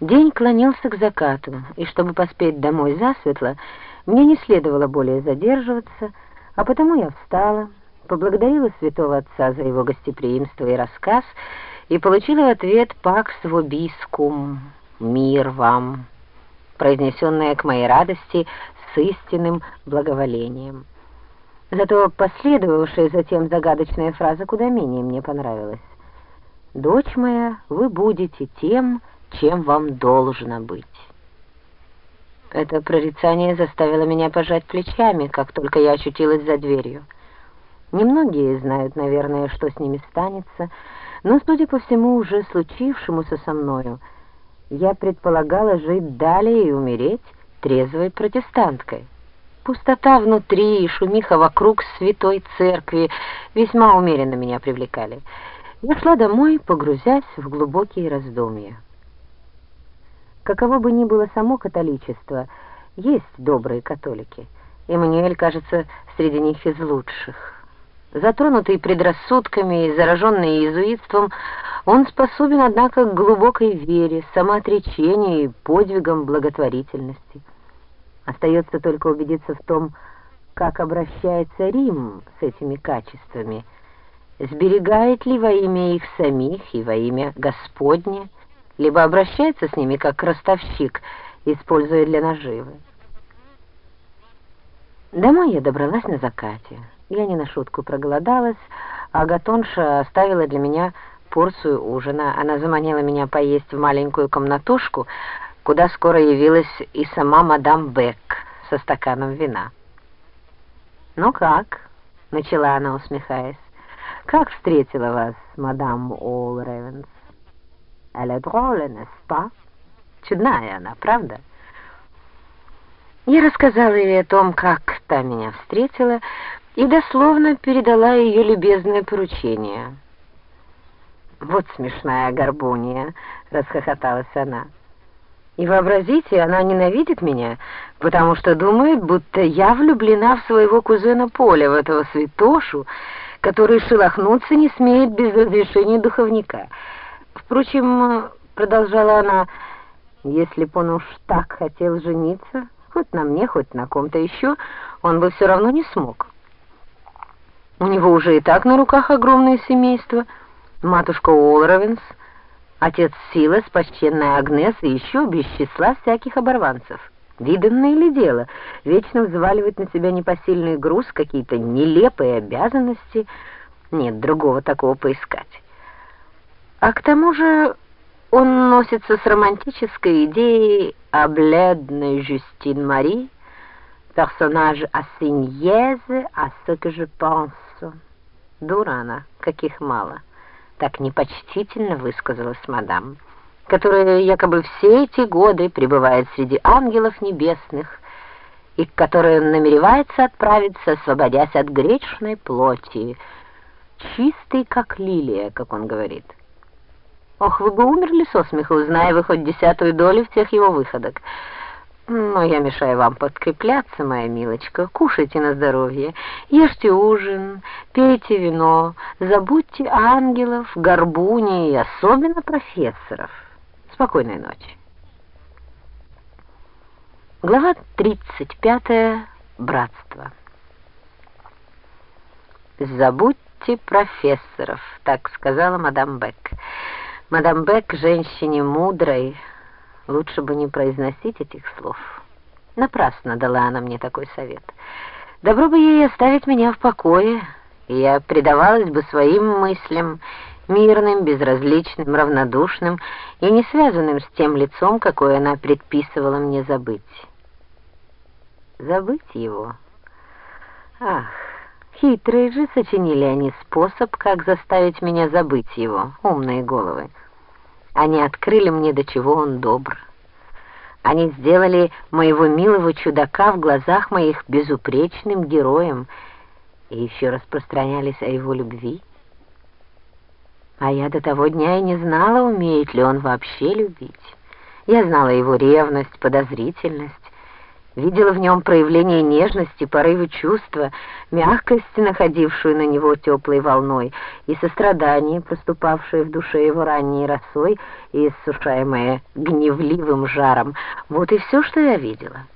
День клонился к закату, и чтобы поспеть домой засветло, мне не следовало более задерживаться, а потому я встала, поблагодарила святого отца за его гостеприимство и рассказ и получила в ответ «Пакс вобискум» — «Мир вам», произнесенная к моей радости с истинным благоволением. Зато последовавшая затем загадочная фраза куда менее мне понравилась. «Дочь моя, вы будете тем, чем вам должно быть». Это прорицание заставило меня пожать плечами, как только я очутилась за дверью. Немногие знают, наверное, что с ними станется, но, судя по всему, уже случившемуся со мною, я предполагала жить далее и умереть трезвой протестанткой. Пустота внутри и шумиха вокруг святой церкви весьма умеренно меня привлекали. Я шла домой, погрузясь в глубокие раздумья. Каково бы ни было само католичество, есть добрые католики. Эммануэль, кажется, среди них из лучших. Затронутый предрассудками и зараженный иезуитством, он способен, однако, к глубокой вере, самоотречению и подвигам благотворительности. Остается только убедиться в том, как обращается Рим с этими качествами, сберегает ли во имя их самих и во имя Господне, либо обращается с ними как ростовщик, используя для наживы. Домой я добралась на закате. Я не на шутку проголодалась, а Гатонша оставила для меня порцию ужина. Она заманила меня поесть в маленькую комнатушку, куда скоро явилась и сама мадам Бек со стаканом вина. «Ну как?» — начала она, усмехаясь. «Как встретила вас мадам Олл Ревенс?» Elle est drôle, n'est-ce pas? Чудная она, правда? Я рассказала ей о том, как та меня встретила, и дословно передала ее любезное поручение. «Вот смешная горбуния!» — расхохоталась она. «И вообразите, она ненавидит меня, потому что думает, будто я влюблена в своего кузена Поля, в этого святошу, который шелохнуться не смеет без разрешения духовника». Впрочем, продолжала она, если б он уж так хотел жениться, хоть на мне, хоть на ком-то еще, он бы все равно не смог. У него уже и так на руках огромное семейство, матушка Уолровенс, отец Силас, почтенная Агнес и еще без числа всяких оборванцев. Виданное ли дело вечно взваливать на себя непосильный груз, какие-то нелепые обязанности? Нет, другого такого поискать. А к тому же он носится с романтической идеей о бледной Жюстин Мари, персонаж à ce que je pense. Дура она, каких мало. Так непочтительно высказалась мадам, которая якобы все эти годы пребывает среди ангелов небесных и к которой он намеревается отправиться, освободясь от гречной плоти, чистый, как лилия, как он говорит. Ох, вы бы умерли со смеху, зная вы хоть десятую долю всех его выходок. Но я мешаю вам подкрепляться, моя милочка. Кушайте на здоровье, ешьте ужин, пейте вино, забудьте ангелов, горбуни и особенно профессоров. Спокойной ночи. Глава 35. Братство. «Забудьте профессоров», — так сказала мадам Бек. Мадам Бек, женщине мудрой, лучше бы не произносить этих слов. Напрасно дала она мне такой совет. Добро бы ей оставить меня в покое, и я предавалась бы своим мыслям, мирным, безразличным, равнодушным и не связанным с тем лицом, какое она предписывала мне забыть. Забыть его? Ах, хитрые же сочинили они способ, как заставить меня забыть его, умные головы. Они открыли мне, до чего он добр. Они сделали моего милого чудака в глазах моих безупречным героем и еще распространялись о его любви. А я до того дня и не знала, умеет ли он вообще любить. Я знала его ревность, подозрительность, видела в нем проявление нежности, порывы чувства, мягкость, находившую на него теплой волной, и сострадание, проступавшее в душе его ранней росой и иссушаемое гневливым жаром. Вот и все, что я видела.